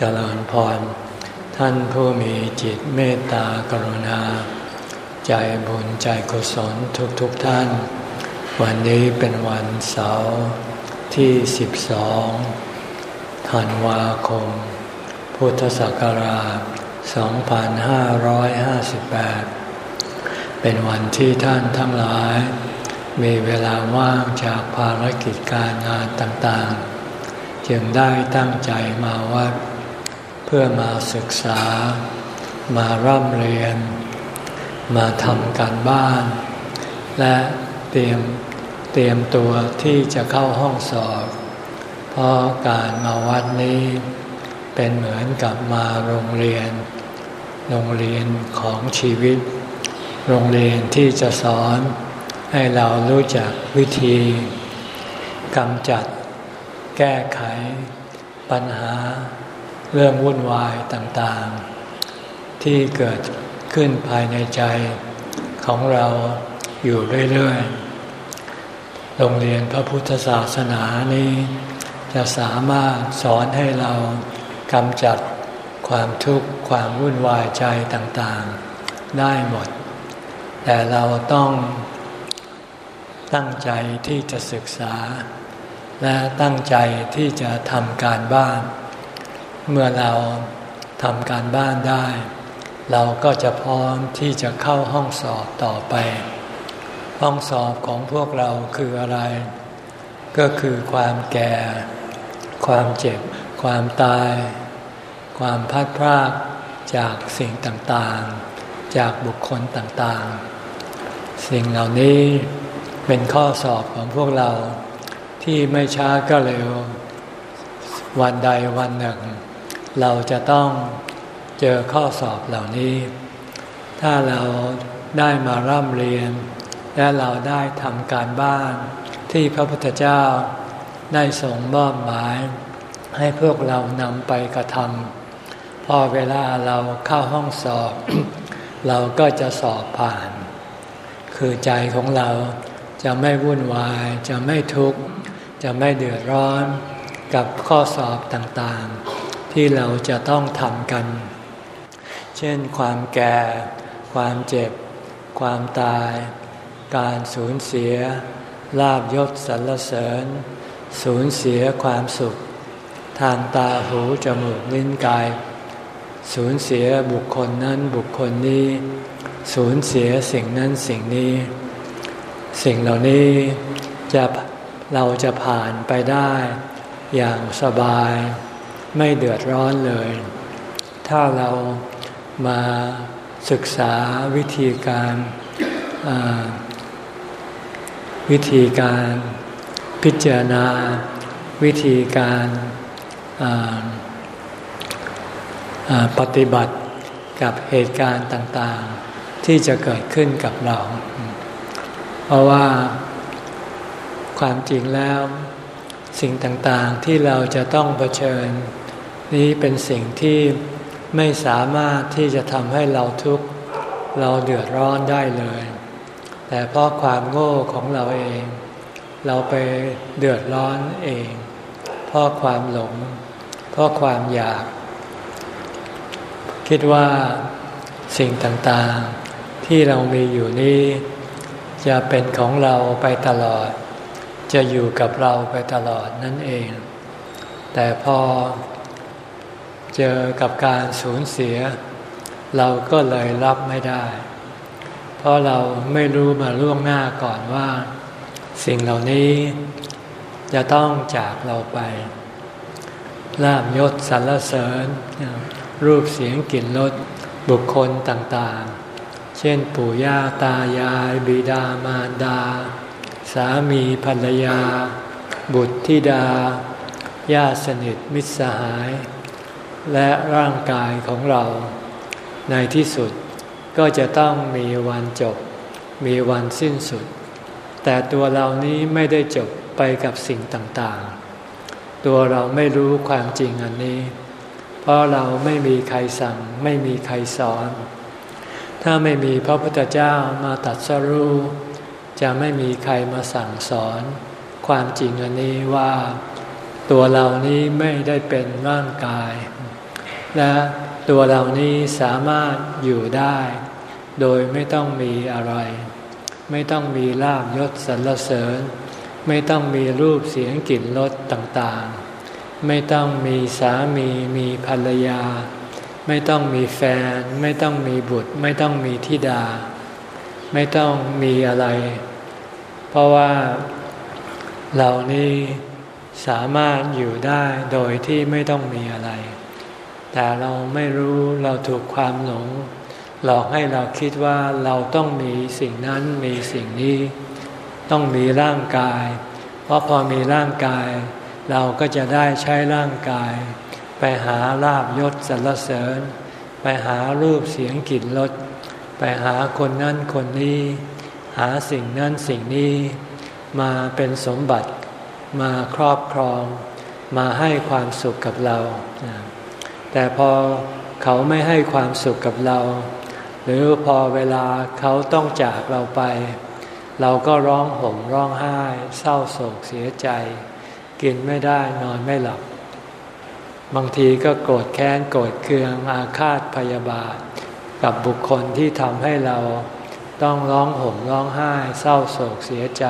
เจริญพร ท่านผู้มีจิตเมตตากรุณา ใจบุญใจกุศลทุกทุกท่าน วันนี้เป็นวันเสาร์ที่ 12 ธันวาคม พุทธศักราช 2558 เป็นวันที่ท่านทั้งหลาย มีเวลาว่างจากภารกิจการงานต่างๆ จึงได้ตั้งใจมาวัด เพื่อมาศึกษา มาร่ำเรียน มาทำการบ้าน และเตรียมเตรียมตัวที่จะเข้าห้องสอบ เพราะการมาวัดนี้เป็นเหมือนกับมาโรงเรียน โรงเรียนของชีวิต โรงเรียนที่จะสอนให้เรารู้จักวิธีกำจัด แก้ไขปัญหา เรื่องวุ่นวายต่างๆ ที่เกิดขึ้นภายในใจของเราอยู่เรื่อยๆ โรงเรียนพระพุทธศาสนานี้จะสามารถสอนให้เรากำจัดความทุกข์ความวุ่นวายใจต่างๆ ได้หมด แต่เราต้องตั้งใจที่จะศึกษา และตั้งใจที่จะทำการบ้าน เมื่อเราทำการบ้านได้ เราก็จะพร้อมที่จะเข้าห้องสอบต่อไป ห้องสอบของพวกเราคืออะไร ก็คือความแก่ ความเจ็บ ความตาย ความพัดพรากจากสิ่งต่างๆ จากบุคคลต่างๆ สิ่งเหล่านี้เป็นข้อสอบของพวกเราที่ไม่ช้าก็เร็ว วันใดวันหนึ่ง เราจะต้องเจอข้อสอบเหล่านี้ ถ้าเราได้มาร่ำเรียน และเราได้ทำการบ้านที่พระพุทธเจ้าได้ส่งมอบหมาย ให้พวกเรานำไปกระทำพอเวลาเราเข้าห้องสอบ เราก็จะสอบผ่าน คือใจของเราจะไม่วุ่นวาย จะไม่ทุกข์ จะไม่เดือดร้อนกับข้อสอบต่างๆ ที่เราจะต้องทำกัน เช่นความแก่ ความเจ็บ ความตาย การสูญเสีย ลาบยศสรรเสริญ สูญเสียความสุข ทางตาหูจมูกลิ้นกาย สูญเสียบุคคลนั้นบุคคลนี้ สูญเสียสิ่งนั้นสิ่งนี้ สิ่งเหล่านี้จะเราจะผ่านไปได้อย่างสบาย ไม่เดือดร้อนเลย ถ้าเรามาศึกษาวิธีการวิธีการพิจารณา วิธีการปฏิบัติกับเหตุการณ์ต่างๆ ที่จะเกิดขึ้นกับเรา เพราะว่าความจริงแล้ว สิ่งต่างๆที่เราจะต้องเผชิญ นี้เป็นสิ่งที่ไม่สามารถที่จะทำให้เราทุกข์เราเดือดร้อนได้เลย แต่เพราะความโง่ของเราเอง เราไปเดือดร้อนเอง เพราะความหลง เพราะความอยาก คิดว่าสิ่งต่างๆที่เรามีอยู่นี้จะเป็นของเราไปตลอด จะอยู่กับเราไปตลอดนั่นเอง แต่พอ เจอกับการสูญเสีย เราก็เลยรับไม่ได้ เพราะเราไม่รู้มาล่วงหน้าก่อนว่า สิ่งเหล่านี้จะต้องจากเราไปลาบยศสรรเสริญ รูปเสียงกลิ่นรสบุคคลต่างๆ เช่นปู่ย่าตายายบิดามารดา สามีภรรยา บุตรธิดาญาติสนิทมิตรสหาย และร่างกายของเรา ในที่สุดก็จะต้องมีวันจบ มีวันสิ้นสุด แต่ตัวเรานี้ไม่ได้จบไปกับสิ่งต่างๆ ตัวเราไม่รู้ความจริงอันนี้ เพราะเราไม่มีใครสั่ง ไม่มีใครสอน ถ้าไม่มีพระพุทธเจ้ามาตัดสรู้จะไม่มีใครมาสั่งสอน ความจริงอันนี้ว่า ตัวเรานี้ไม่ได้เป็นร่างกาย และตัวเรานี้สามารถอยู่ได้ โดยไม่ต้องมีอะไร ไม่ต้องมีลาบยศสรรเสริญ ไม่ต้องมีรูปเสียงกลิ่นรสต่างๆ ไม่ต้องมีสามีมีภรรยา ไม่ต้องมีแฟน ไม่ต้องมีบุตร ไม่ต้องมีธิดา ไม่ต้องมีอะไร เพราะว่าเรานี้สามารถอยู่ได้โดยที่ไม่ต้องมีอะไร แต่เราไม่รู้เราถูกความหลง หลอกให้เราคิดว่าเราต้องมีสิ่งนั้นมีสิ่งนี้ ต้องมีร่างกาย เพราะพอมีร่างกาย เราก็จะได้ใช้ร่างกาย ไปหาลาบยศสรรเสริญ ไปหารูปเสียงกลิ่นรสไปหาคนนั้นคนนี้ หาสิ่งนั้นสิ่งนี้ มาเป็นสมบัติ มาครอบครอง มาให้ความสุขกับเรา แต่พอเขาไม่ให้ความสุขกับเรา หรือพอเวลาเขาต้องจากเราไป เราก็ร้องห่มร้องไห้ เศร้าโศกเสียใจ กินไม่ได้นอนไม่หลับ บางทีก็โกรธแค้นโกรธเคืองอาฆาตพยาบาท กับบุคคลที่ทำให้เราต้องร้องห่มร้องไห้ เศร้าโศกเสียใจ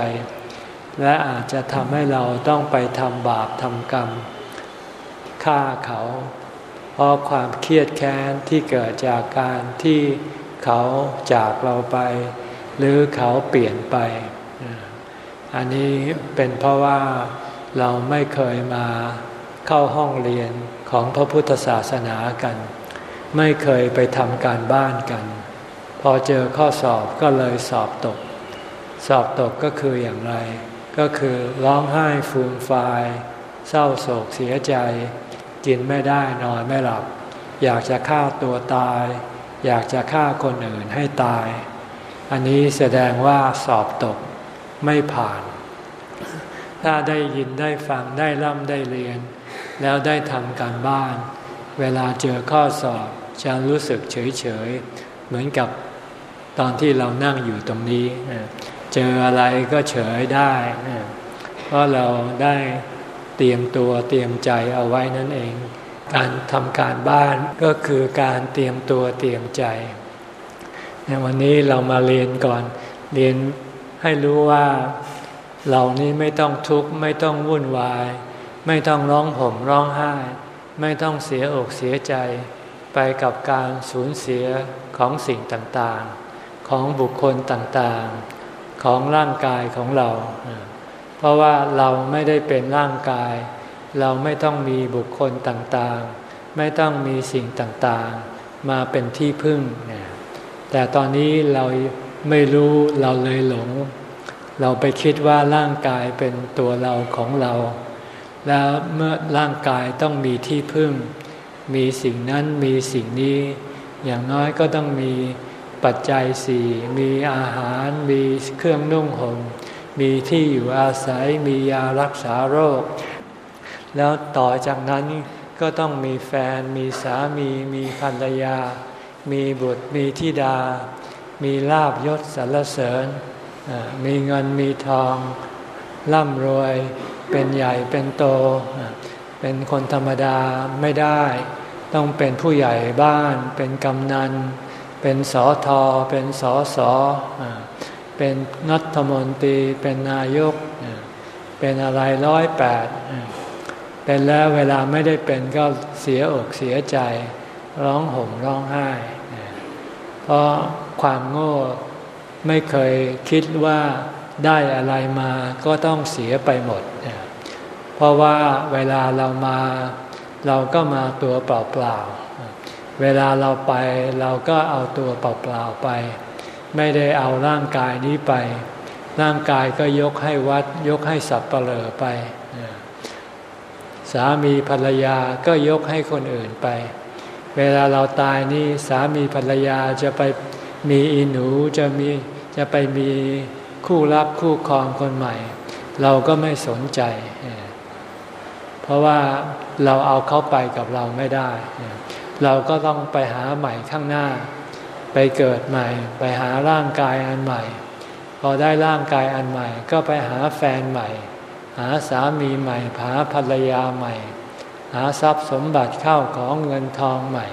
และอาจจะทำให้เราต้องไปทำบาปทำกรรมฆ่าเขา เพราะความเครียดแค้นที่เกิดจากการที่เขาจากเราไป หรือเขาเปลี่ยนไป อันนี้เป็นเพราะว่าเราไม่เคยมาเข้าห้องเรียนของพระพุทธศาสนากัน ไม่เคยไปทำการบ้านกัน พอเจอข้อสอบก็เลยสอบตก สอบตกก็คืออย่างไร ก็คือร้องไห้ฟูมฟาย เศร้าโศกเสียใจ กินไม่ได้นอนไม่หลับ อยากจะฆ่าตัวตาย อยากจะฆ่าคนอื่นให้ตาย อันนี้แสดงว่าสอบตกไม่ผ่าน ถ้าได้ยินได้ฟังได้ร่ำได้เรียน แล้วได้ทำการบ้าน เวลาเจอข้อสอบจะรู้สึกเฉยเฉยเหมือนกับตอนที่เรานั่งอยู่ตรงนี้ เจออะไรก็เฉยได้ เพราะเราได้ เตรียมตัวเตรียมใจเอาไว้นั่นเอง การทำการบ้านก็คือการเตรียมตัวเตรียมใจ ในวันนี้เรามาเรียนก่อน เรียนให้รู้ว่าเรานี้ไม่ต้องทุกข์ไม่ต้องวุ่นวาย ไม่ต้องร้องห่มร้องไห้ ไม่ต้องเสียอกเสียใจ ไปกับการสูญเสียของสิ่งต่างๆ ของบุคคลต่างๆ ของร่างกายของเรา เพราะว่าเราไม่ได้เป็นร่างกาย เราไม่ต้องมีบุคคลต่างๆ ไม่ต้องมีสิ่งต่างๆ มาเป็นที่พึ่ง แต่ตอนนี้เราไม่รู้เราเลยหลง เราไปคิดว่าร่างกายเป็นตัวเราของเรา แล้วเมื่อร่างกายต้องมีที่พึ่ง มีสิ่งนั้นมีสิ่งนี้ อย่างน้อยก็ต้องมีปัจจัยสี่มีอาหารมีเครื่องนุ่งหม่ มีที่อยู่อาศัยมียารักษาโรค แล้วต่อจากนั้นก็ต้องมีแฟน มีสามี มีภรรยา มีบุตรมีธิดา มีลาบยศสรรเสริญ มีเงินมีทอง ร่ำรวย เป็นใหญ่เป็นโต เป็นคนธรรมดาไม่ได้ ต้องเป็นผู้ใหญ่บ้าน เป็นกำนัน เป็นสอทอเป็นสอสอ เป็นนัฐมนตรี เป็นนายก เป็นอะไรร้อยแปด เป็นแล้วเวลาไม่ได้เป็นก็เสียอกเสียใจ ร้องห่มร้องไห้ เพราะความโง่ไม่เคยคิดว่าได้อะไรมาก็ต้องเสียไปหมด เพราะว่าเวลาเรามาเราก็มาตัวเปล่าๆเวลาเราไปเราก็เอาตัวเปล่าๆไป ไม่ได้เอาร่างกายนี้ไป ร่างกายก็ยกให้วัด ยกให้สับเปลอไป สามีภรรยาก็ยกให้คนอื่นไป เวลาเราตายนี่สามีภรรยาจะไปมีอีหนูจะมีจะไปมีคู่รักคู่ครองคนใหม่ เราก็ไม่สนใจ เพราะว่าเราเอาเขาไปกับเราไม่ได้ เราก็ต้องไปหาใหม่ข้างหน้า ไปเกิดใหม่ ไปหาร่างกายอันใหม่ พอได้ร่างกายอันใหม่ ก็ไปหาแฟนใหม่ หาสามีใหม่หาภรรยาใหม่ หาทรัพย์สมบัติเข้าของเงินทองใหม่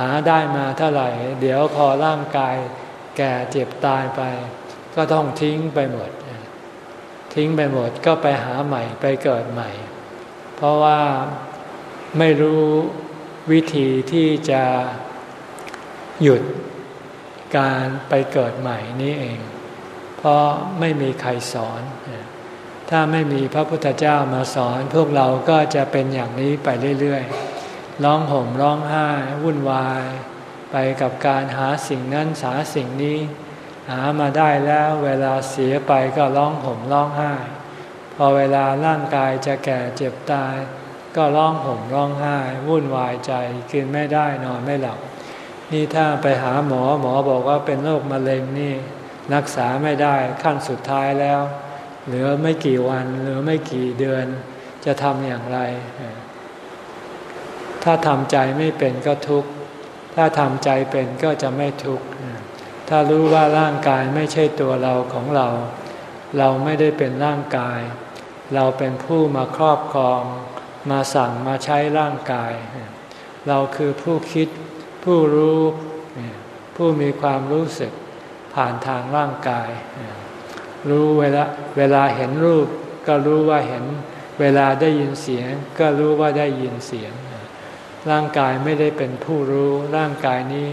หาได้มาเท่าไหร่ เดี๋ยวพอร่างกายแก่เจ็บตายไป ก็ต้องทิ้งไปหมด ทิ้งไปหมดก็ไปหาใหม่ไปเกิดใหม่ เพราะว่าไม่รู้วิธีที่จะ หยุดการไปเกิดใหม่นี้เอง เพราะไม่มีใครสอน ถ้าไม่มีพระพุทธเจ้ามาสอน พวกเราก็จะเป็นอย่างนี้ไปเรื่อยๆ ร้องห่มร้องไห้วุ่นวาย ไปกับการหาสิ่งนั้นหาสิ่งนี้ หามาได้แล้วเวลาเสียไปก็ร้องห่มร้องไห้ พอเวลาร่างกายจะแก่เจ็บตาย ก็ร้องห่มร้องไห้ วุ่นวายใจกินไม่ได้นอนไม่หลับ นี่ถ้าไปหาหมอหมอบอกว่าเป็นโรคมะเร็งนี่รักษาไม่ได้ขั้นสุดท้ายแล้ว เหลือไม่กี่วันเหลือไม่กี่เดือนจะทำอย่างไร ถ้าทำใจไม่เป็นก็ทุกข์ถ้าทำใจเป็นก็จะไม่ทุกข์ถ้ารู้ว่าร่างกายไม่ใช่ตัวเราของเรา เราไม่ได้เป็นร่างกาย เราเป็นผู้มาครอบครอง มาสั่งมาใช้ร่างกาย เราคือผู้คิด ผู้รู้ผู้มีความรู้สึกผ่านทางร่างกาย รู้เวลาเวลาเห็นรูปก็รู้ว่าเห็น เวลาได้ยินเสียง ก็รู้ว่าได้ยินเสียง ร่างกายไม่ได้เป็นผู้รู้ร่างกายนี้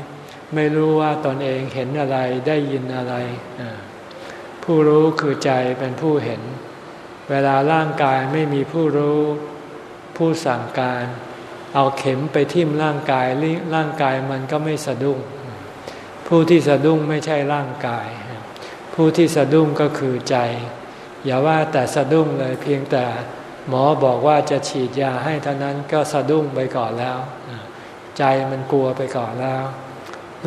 ไม่รู้ว่าตนเองเห็นอะไรได้ยินอะไร ผู้รู้คือใจเป็นผู้เห็น เวลาร่างกายไม่มีผู้รู้ ผู้สั่งการ เอาเข็มไปทิ่มร่างกายร่างกายมันก็ไม่สะดุ้ง ผู้ที่สะดุ้งไม่ใช่ร่างกาย ผู้ที่สะดุ้งก็คือใจ อย่าว่าแต่สะดุ้งเลยเพียงแต่หมอบอกว่าจะฉีดยาให้เท่านั้นก็สะดุ้งไปก่อนแล้ว ใจมันกลัวไปก่อนแล้ว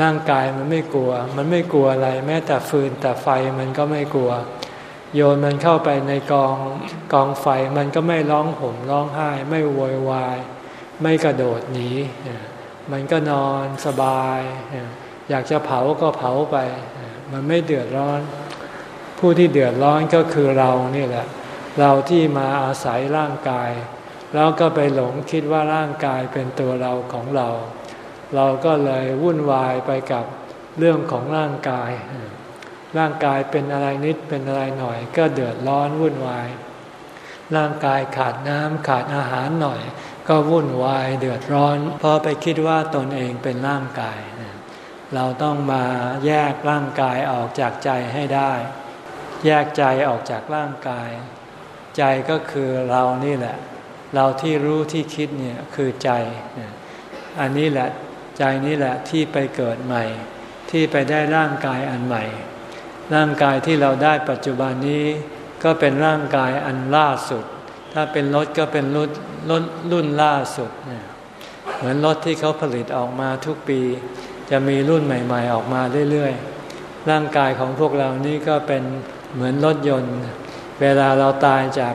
ร่างกายมันไม่กลัว มันไม่กลัวอะไร แม้แต่ฟืนแต่ไฟมันก็ไม่กลัว โยนมันเข้าไปในกองกองไฟมันก็ไม่ร้องห่มร้องไห้ ไม่โวยวาย ไม่กระโดดหนี มันก็นอนสบาย อยากจะเผาก็เผาไป มันไม่เดือดร้อน ผู้ที่เดือดร้อนก็คือเรานี่แหละ เราที่มาอาศัยร่างกาย แล้วก็ไปหลงคิดว่าร่างกายเป็นตัวเราของเรา เราก็เลยวุ่นวายไปกับเรื่องของร่างกาย ร่างกายเป็นอะไรนิดเป็นอะไรหน่อย ก็เดือดร้อนวุ่นวาย ร่างกายขาดน้ำขาดอาหารหน่อย ก็วุ่นวายเดือดร้อน เพราะไปคิดว่าตนเองเป็นร่างกาย เราต้องมาแยกร่างกายออกจากใจให้ได้ แยกใจออกจากร่างกาย ใจก็คือเรานี่แหละ เราที่รู้ที่คิดเนี่ยคือใจ อันนี้แหละใจนี้แหละที่ไปเกิดใหม่ ที่ไปได้ร่างกายอันใหม่ ร่างกายที่เราได้ปัจจุบันนี้ ก็เป็นร่างกายอันล่าสุด ถ้าเป็นรถก็เป็นรถ รถรุ่นล่าสุดเหมือนรถที่เขาผลิตออกมาทุกปี จะมีรุ่นใหม่ ๆ ออกมาเรื่อยๆ ร่างกายของพวกเรานี่ก็เป็นเหมือนรถยนต์ เวลาเราตายจาก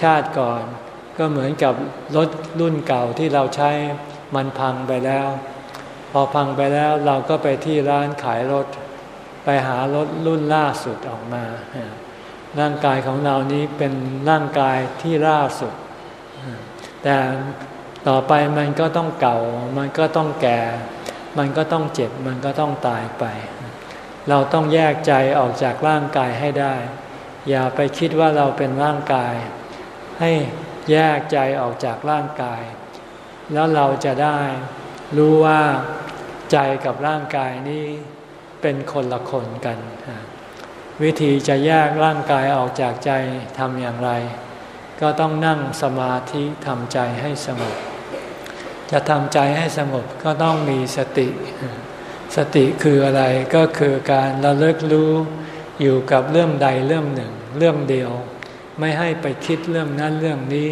ชาติก่อน ก็เหมือนกับรถรุ่นเก่าที่เราใช้มันพังไปแล้ว พอพังไปแล้วเราก็ไปที่ร้านขายรถ ไปหารถรุ่นล่าสุดออกมา ร่างกายของเรานี้เป็นร่างกายที่ล่าสุด แต่ต่อไปมันก็ต้องเก่า มันก็ต้องแก่ มันก็ต้องเจ็บ มันก็ต้องตายไป เราต้องแยกใจออกจากร่างกายให้ได้ อย่าไปคิดว่าเราเป็นร่างกาย ให้แยกใจออกจากร่างกาย แล้วเราจะได้รู้ว่าใจกับร่างกายนี้เป็นคนละคนกัน วิธีจะแยกร่างกายออกจากใจทำอย่างไร ก็ต้องนั่งสมาธิทำใจให้สงบ จะทำใจให้สงบก็ต้องมีสติ สติคืออะไรก็คือการระลึกรู้อยู่กับเรื่องใดเรื่องหนึ่ง เรื่องเดียว ไม่ให้ไปคิดเรื่องนั้นเรื่องนี้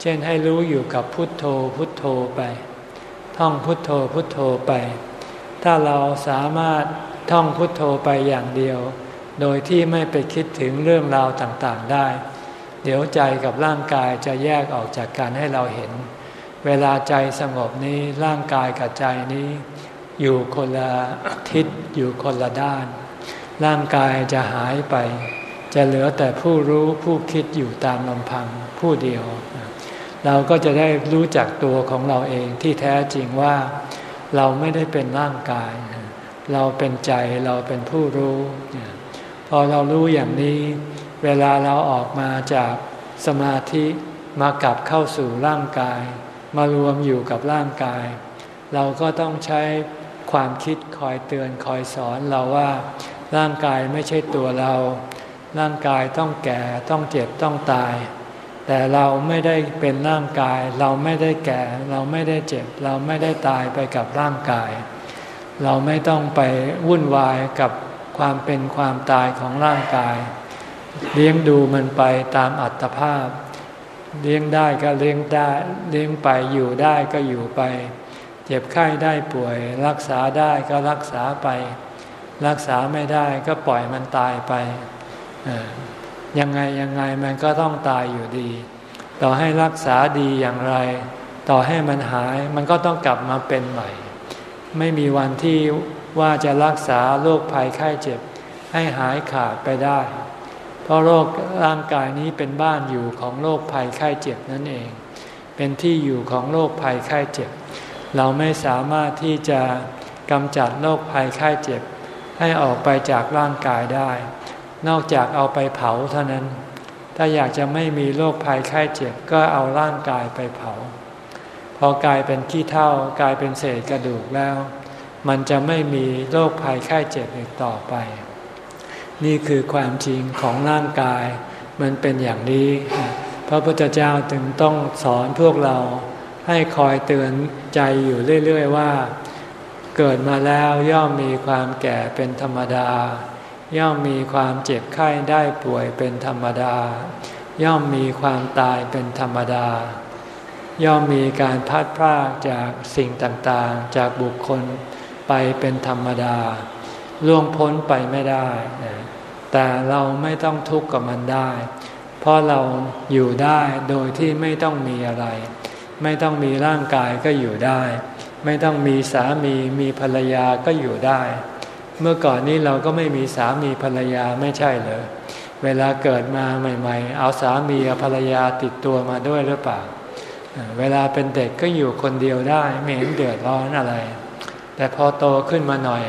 เช่นให้รู้อยู่กับพุทโธพุทโธไป ท่องพุทโธพุทโธไป ถ้าเราสามารถท่องพุทโธไปอย่างเดียว โดยที่ไม่ไปคิดถึงเรื่องราวต่างๆได้ เดี๋ยวใจกับร่างกายจะแยกออกจากการให้เราเห็น เวลาใจสงบนี้ร่างกายกับใจนี้ อยู่คนละทิศอยู่คนละด้าน ร่างกายจะหายไป จะเหลือแต่ผู้รู้ผู้คิดอยู่ตามลำพังผู้เดียว เราก็จะได้รู้จักตัวของเราเองที่แท้จริงว่า เราไม่ได้เป็นร่างกาย เราเป็นใจเราเป็นผู้รู้ พอเรารู้อย่างนี้ เวลาเราออกมาจากสมาธิมากลับเข้าสู่ร่างกาย มารวมอยู่กับร่างกาย เราก็ต้องใช้ความคิดคอยเตือนคอยสอนเราว่า ร่างกายไม่ใช่ตัวเรา ร่างกายต้องแก่ต้องเจ็บต้องตาย แต่เราไม่ได้เป็นร่างกาย เราไม่ได้แก่ เราไม่ได้เจ็บ เราไม่ได้ตายไปกับร่างกาย เราไม่ต้องไปวุ่นวายกับความเป็นความตายของร่างกาย เลี้ยงดูมันไปตามอัตภาพ เลี้ยงได้ก็เลี้ยงได้ เลี้ยงไปอยู่ได้ก็อยู่ไป เจ็บไข้ได้ป่วย รักษาได้ก็รักษาไป รักษาไม่ได้ก็ปล่อยมันตายไปยังไงยังไงมันก็ต้องตายอยู่ดี ต่อให้รักษาดีอย่างไร ต่อให้มันหายมันก็ต้องกลับมาเป็นใหม่ ไม่มีวันที่ว่าจะรักษาโรคภัยไข้เจ็บให้หายขาดไปได้ ราะโรคร่างกายนี้เป็นบ้านอยู่ของโรคภัยไข้เจ็บนั่นเอง เป็นที่อยู่ของโรคภัยไข้เจ็บ เราไม่สามารถที่จะกำจัดโรคภัยไข้เจ็บ ให้ออกไปจากร่างกายได้ นอกจากเอาไปเผาเท่านั้น ถ้าอยากจะไม่มีโรคภัยไข้เจ็บก็เอาร่างกายไปเผา พอกลายเป็นขี้เถ้ากลายเป็นเศษกระดูกแล้ว มันจะไม่มีโรคภัยไข้เจ็บอีกต่อไป นี่คือความจริงของร่างกาย มันเป็นอย่างนี้ พระพุทธเจ้าถึงต้องสอนพวกเราให้คอยเตือนใจอยู่เรื่อย ๆ ว่า เกิดมาแล้วย่อมมีความแก่เป็นธรรมดา ย่อมมีความเจ็บไข้ได้ป่วยเป็นธรรมดา ย่อมมีความตายเป็นธรรมดา ย่อมมีการพัดพรากจากสิ่งต่างๆ จากบุคคลไปเป็นธรรมดา ล่วงพ้นไปไม่ได้ แต่เราไม่ต้องทุกข์กับมันได้ เพราะเราอยู่ได้โดยที่ไม่ต้องมีอะไร ไม่ต้องมีร่างกายก็อยู่ได้ ไม่ต้องมีสามีมีภรรยาก็อยู่ได้ เมื่อก่อนนี้เราก็ไม่มีสามีภรรยาไม่ใช่เหรอเวลาเกิดมาใหม่ ๆ เอาสามีภรรยาติดตัวมาด้วยหรือเปล่า เวลาเป็นเด็กก็อยู่คนเดียวได้ ไม่เห็นเดือดร้อนอะไร แต่พอโตขึ้นมาหน่อย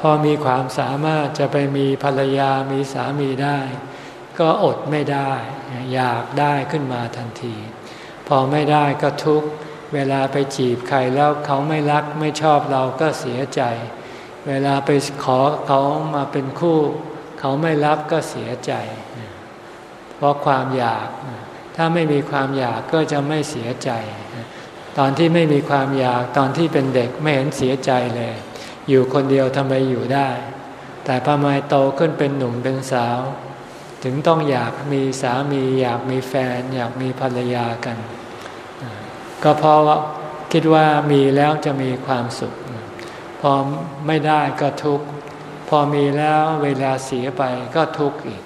พอมีความสามารถจะไปมีภรรยามีสามีได้ ก็อดไม่ได้ อยากได้ขึ้นมาทันที พอไม่ได้ก็ทุกข์เวลาไปจีบใครแล้วเขาไม่รักไม่ชอบเราก็เสียใจ เวลาไปขอเขามาเป็นคู่ เขาไม่รับก็เสียใจ เพราะความอยาก ถ้าไม่มีความอยากก็จะไม่เสียใจ ตอนที่ไม่มีความอยากตอนที่เป็นเด็กไม่เห็นเสียใจเลย อยู่คนเดียวทำไมอยู่ได้ แต่พอมาโตขึ้นเป็นหนุ่มเป็นสาว ถึงต้องอยากมีสามีอยากมีแฟน อยากมีภรรยากัน ก็เพราะว่าคิดว่ามีแล้วจะมีความสุข พอไม่ได้ก็ทุกข์พอมีแล้วเวลาเสียไปก็ทุกข์อีก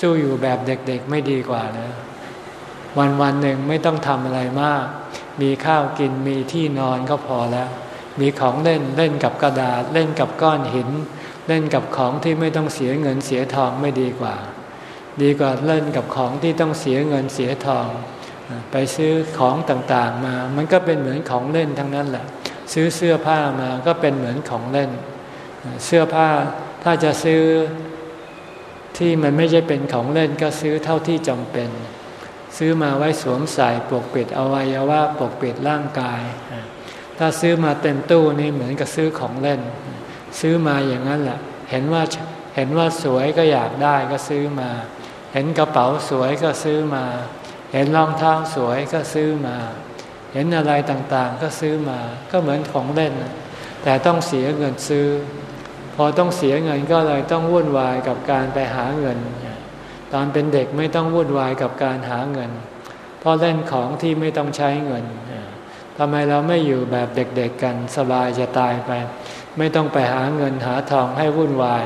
สู้อยู่แบบเด็กๆไม่ดีกว่านะวันวันหนึ่งไม่ต้องทำอะไรมาก มีข้าวกินมีที่นอนก็พอแล้ว มีของเล่นเล่นกับกระดาษ เล่นกับก้อนหิน เล่นกับของที่ไม่ต้องเสียเงินเสียทองไม่ดีกว่า ดีกว่าเล่นกับของที่ต้องเสียเงินเสียทอง ไปซื้อของต่างๆมา มันก็เป็นเหมือนของเล่นทั้งนั้นแหละ ซื้อเสื้อผ้ามาก็เป็นเหมือนของเล่น เสื้อผ้าถ้าจะซื้อที่มันไม่ใช่เป็นของเล่นก็ซื้อเท่าที่จำเป็น ซื้อมาไว้สวมใส่ปกปิดอวัยวะปกปิดร่างกาย ถ้าซื้อมาเต็มตู้นี่เหมือนกับซื้อของเล่น ซื้อมาอย่างนั้นแหละ เห็นว่าเห็นว่าสวยก็อยากได้ก็ซื้อมา เห็นกระเป๋าสวยก็ซื้อมา เห็นรองเท้าสวยก็ซื้อมา เห็นอะไรต่างๆก็ซื้อมา ก็เหมือนของเล่น แต่ต้องเสียเงินซื้อ พอต้องเสียเงินก็เลยต้องวุ่นวายกับการไปหาเงิน ตอนเป็นเด็กไม่ต้องวุ่นวายกับการหาเงิน เพราะเล่นของที่ไม่ต้องใช้เงิน ทำไมเราไม่อยู่แบบเด็กๆกันสบายจะตายไป ไม่ต้องไปหาเงินหาทองให้วุ่นวาย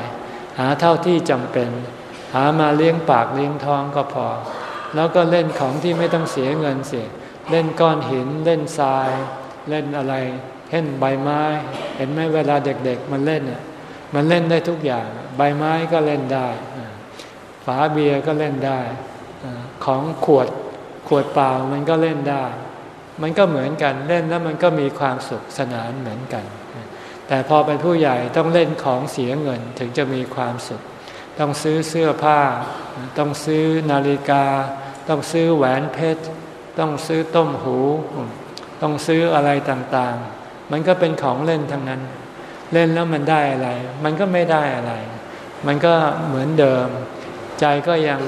หาเท่าที่จำเป็น หามาเลี้ยงปากเลี้ยงท้องก็พอ แล้วก็เล่นของที่ไม่ต้องเสียเงินเสียเล่นก้อนหินเล่นทราย เล่นอะไรเล่นใบไม้ เห็นไหมเวลาเด็กๆ มันเล่นเนี่ยมันเล่นได้ทุกอย่าง ใบไม้ก็เล่นได้ฝาเบียร์ก็เล่นได้ ของขวดขวดเปล่ามันก็เล่นได้ มันก็เหมือนกันเล่นแล้วมันก็มีความสุขสนานเหมือนกัน แต่พอเป็นผู้ใหญ่ต้องเล่นของเสียเงินถึงจะมีความสุข ต้องซื้อเสื้อผ้า ต้องซื้อนาฬิกา ต้องซื้อแหวนเพชร ต้องซื้อต้มหู ต้องซื้ออะไรต่างๆ มันก็เป็นของเล่นทั้งนั้น เล่นแล้วมันได้อะไร มันก็ไม่ได้อะไร มันก็เหมือนเดิม ใจก็ยัง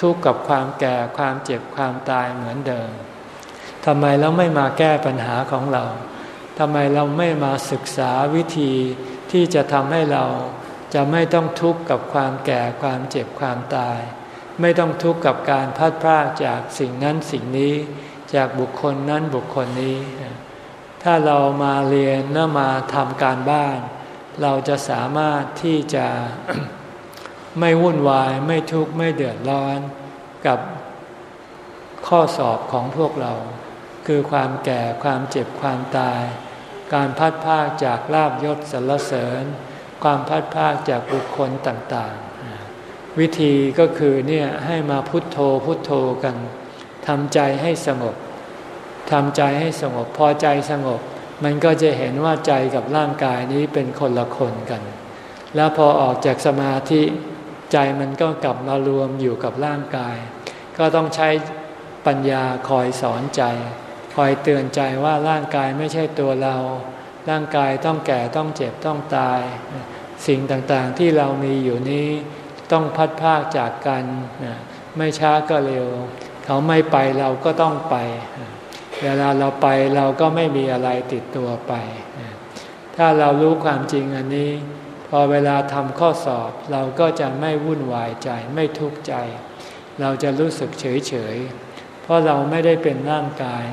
ทุกข์กับความแก่ความเจ็บความตายเหมือนเดิม ทำไมเราไม่มาแก้ปัญหาของเราทำไมเราไม่มาศึกษาวิธีที่จะทำให้เราจะไม่ต้องทุกข์กับความแก่ความเจ็บความตาย ไม่ต้องทุกข์กับการพัดพรากจากสิ่งนั้นสิ่งนี้จากบุคคลนั้นบุคคลนี้ ถ้าเรามาเรียนและมาทำการบ้าน เราจะสามารถที่จะไม่วุ่นวายไม่ทุกข์ไม่เดือดร้อนกับข้อสอบของพวกเรา คือความแก่ความเจ็บความตาย การพัดพากจากลาบยศสรรเสริญ ความพัดพากจากบุคคลต่างๆ วิธีก็คือเนี่ยให้มาพุทโธพุทโธกันทำใจให้สงบทำใจให้สงบพอใจสงบ มันก็จะเห็นว่าใจกับร่างกายนี้เป็นคนละคนกัน แล้วพอออกจากสมาธิใจมันก็กลับมารวมอยู่กับร่างกาย ก็ต้องใช้ปัญญาคอยสอนใจ คอยเตือนใจว่าร่างกายไม่ใช่ตัวเรา ร่างกายต้องแก่ต้องเจ็บต้องตาย สิ่งต่างๆที่เรามีอยู่นี้ต้องพัดภาคจากกัน ไม่ช้าก็เร็ว เขาไม่ไปเราก็ต้องไป เวลาเราไปเราก็ไม่มีอะไรติดตัวไป ถ้าเรารู้ความจริงอันนี้ พอเวลาทำข้อสอบเราก็จะไม่วุ่นวายใจไม่ทุกข์ใจ เราจะรู้สึกเฉยเฉยเพราะเราไม่ได้เป็นร่างกาย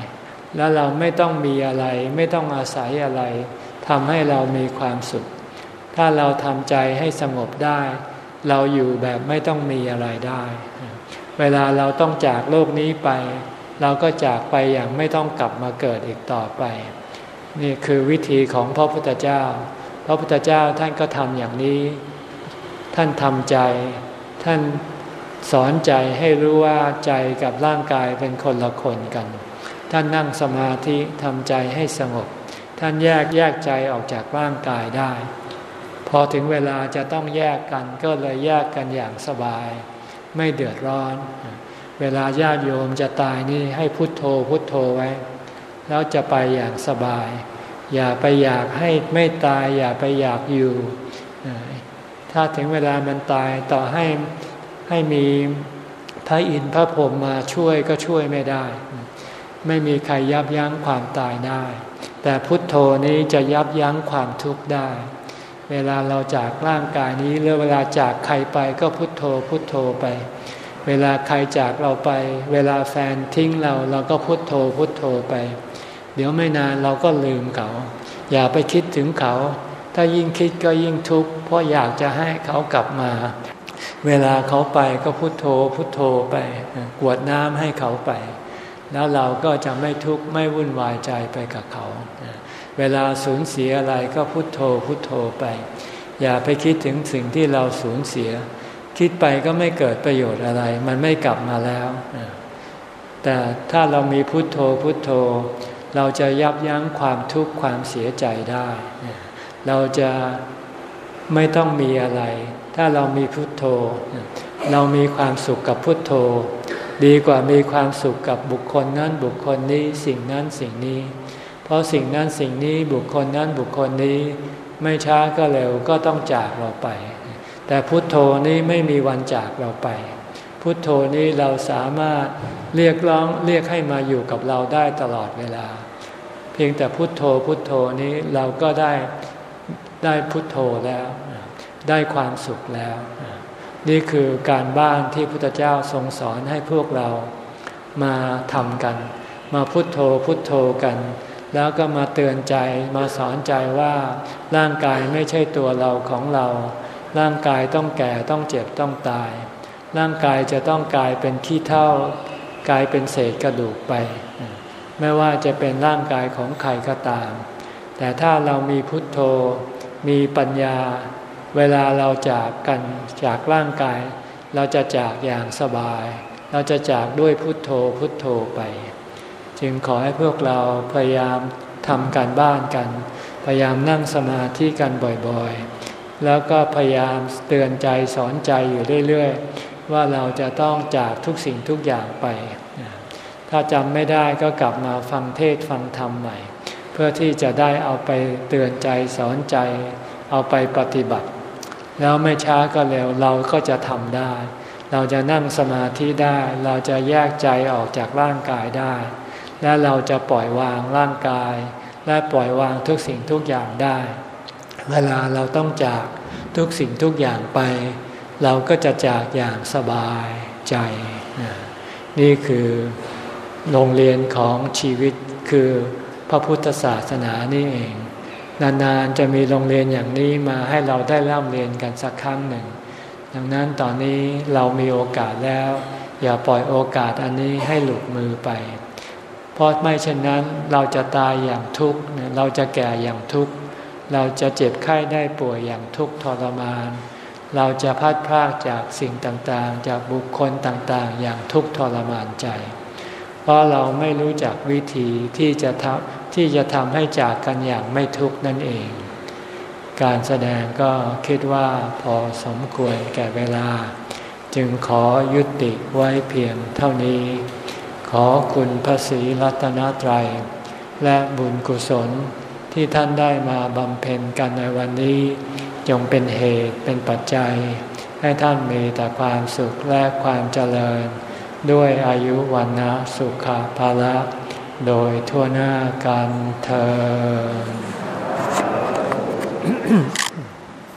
และเราไม่ต้องมีอะไร ไม่ต้องอาศัยอะไรทำให้เรามีความสุข ถ้าเราทำใจให้สงบได้ เราอยู่แบบไม่ต้องมีอะไรได้ เวลาเราต้องจากโลกนี้ไป เราก็จากไปอย่างไม่ต้องกลับมาเกิดอีกต่อไป นี่คือวิธีของพระพุทธเจ้า พระพุทธเจ้าท่านก็ทำอย่างนี้ ท่านทำใจ ท่านสอนใจให้รู้ว่าใจกับร่างกายเป็นคนละคนกัน ท่านนั่งสมาธิทำใจให้สงบ ท่านแยกแยกใจออกจากร่างกายได้ พอถึงเวลาจะต้องแยกกันก็เลยแยกกันอย่างสบาย ไม่เดือดร้อน เวลาญาติโยมจะตายนี่ให้พุทโธพุทโธไว้ แล้วจะไปอย่างสบาย อย่าไปอยากให้ไม่ตาย อย่าไปอยากอยู่ถ้าถึงเวลามันตายต่อให้ให้มีพระอินทร์พระพรหมมาช่วยก็ช่วยไม่ได้ ไม่มีใครยับยั้งความตายได้ แต่พุทโธนี้จะยับยั้งความทุกข์ได้ เวลาเราจากร่างกายนี้หรือเวลาจากใครไปก็พุทโธพุทโธไป เวลาใครจากเราไป เวลาแฟนทิ้งเราเราก็พุทโธพุทโธไป เดี๋ยวไม่นานเราก็ลืมเขา อย่าไปคิดถึงเขา ถ้ายิ่งคิดก็ยิ่งทุกข์เพราะอยากจะให้เขากลับมา เวลาเขาไปก็พุทโธพุทโธไปกวดน้ำให้เขาไป แล้วเราก็จะไม่ทุกข์ไม่วุ่นวายใจไปกับเขา เวลาสูญเสียอะไรก็พุโทโธพุโทโธไป อย่าไปคิดถึงสิ่งที่เราสูญเสีย คิดไปก็ไม่เกิดประโยชน์อะไร มันไม่กลับมาแล้ว แต่ถ้าเรามีพุโทโธพุโทโธ เราจะยับยั้งความทุกข์ความเสียใจได้ เราจะไม่ต้องมีอะไร ถ้าเรามีพุทโธ เรามีความสุขกับพุทโธ ดีกว่ามีความสุขกับบุคคลนั้นบุคคลนี้สิ่งนั้นสิ่งนี้ เพราะสิ่งนั้นสิ่งนี้บุคคลนั้นบุคคลนี้ ไม่ช้าก็เร็วก็ต้องจากเราไป แต่พุทโธนี้ไม่มีวันจากเราไป พุทโธนี้เราสามารถเรียกร้องเรียกให้มาอยู่กับเราได้ตลอดเวลา เพียงแต่พุทโธพุทโธนี้เราก็ได้ได้พุทโธแล้ว ได้ความสุขแล้ว นี่คือการบ้านที่พุทธเจ้าทรงสอนให้พวกเรามาทำกัน มาพุทโธพุทโธกัน แล้วก็มาเตือนใจมาสอนใจว่าร่างกายไม่ใช่ตัวเราของเรา ร่างกายต้องแก่ต้องเจ็บต้องตาย ร่างกายจะต้องกลายเป็นขี้เท่ากลายเป็นเศษกระดูกไป ไม่ว่าจะเป็นร่างกายของใครก็ตาม แต่ถ้าเรามีพุทโธมีปัญญา เวลาเราจากกันจากร่างกาย เราจะจากอย่างสบาย เราจะจากด้วยพุทโธพุทโธไป จึงขอให้พวกเราพยายามทำการบ้านกัน พยายามนั่งสมาธิกันบ่อยๆ แล้วก็พยายามเตือนใจสอนใจอยู่เรื่อยๆ ว่าเราจะต้องจากทุกสิ่งทุกอย่างไป ถ้าจำไม่ได้ก็กลับมาฟังเทศฟังธรรมใหม่ เพื่อที่จะได้เอาไปเตือนใจสอนใจเอาไปปฏิบัติ แล้วไม่ช้าก็เร็วเราก็จะทำได้ เราจะนั่งสมาธิได้ เราจะแยกใจออกจากร่างกายได้ และเราจะปล่อยวางร่างกาย และปล่อยวางทุกสิ่งทุกอย่างได้ เวลาเราต้องจากทุกสิ่งทุกอย่างไป เราก็จะจากอย่างสบายใจ นี่คือโรงเรียนของชีวิตคือพระพุทธศาสนานี่เอง นานๆจะมีโรงเรียนอย่างนี้มาให้เราได้เล่าเรียนกันสักครั้งหนึ่ง ดังนั้นตอนนี้เรามีโอกาสแล้ว อย่าปล่อยโอกาสอันนี้ให้หลุดมือไป เพราะไม่เช่นนั้นเราจะตายอย่างทุกข์เราจะแก่อย่างทุกข์เราจะเจ็บไข้ได้ป่วยอย่างทุกข์ทรมาน เราจะพัดพรากจากสิ่งต่างๆ จากบุคคลต่างๆ อย่างทุกข์ทรมานใจ เพราะเราไม่รู้จักวิธีที่จะทำ ที่จะทำให้จากกันอย่างไม่ทุกข์นั่นเอง การแสดงก็คิดว่าพอสมควรแก่เวลา จึงขอยุติไว้เพียงเท่านี้ ขอคุณพระศรีรัตนตรัย และบุญกุศลที่ท่านได้มาบำเพ็ญกันในวันนี้ จงเป็นเหตุเป็นปัจจัย ให้ท่านมีแต่ความสุขและความเจริญ ด้วยอายุวันนะสุขภาละ โดยทั่วหน้ากันเธอ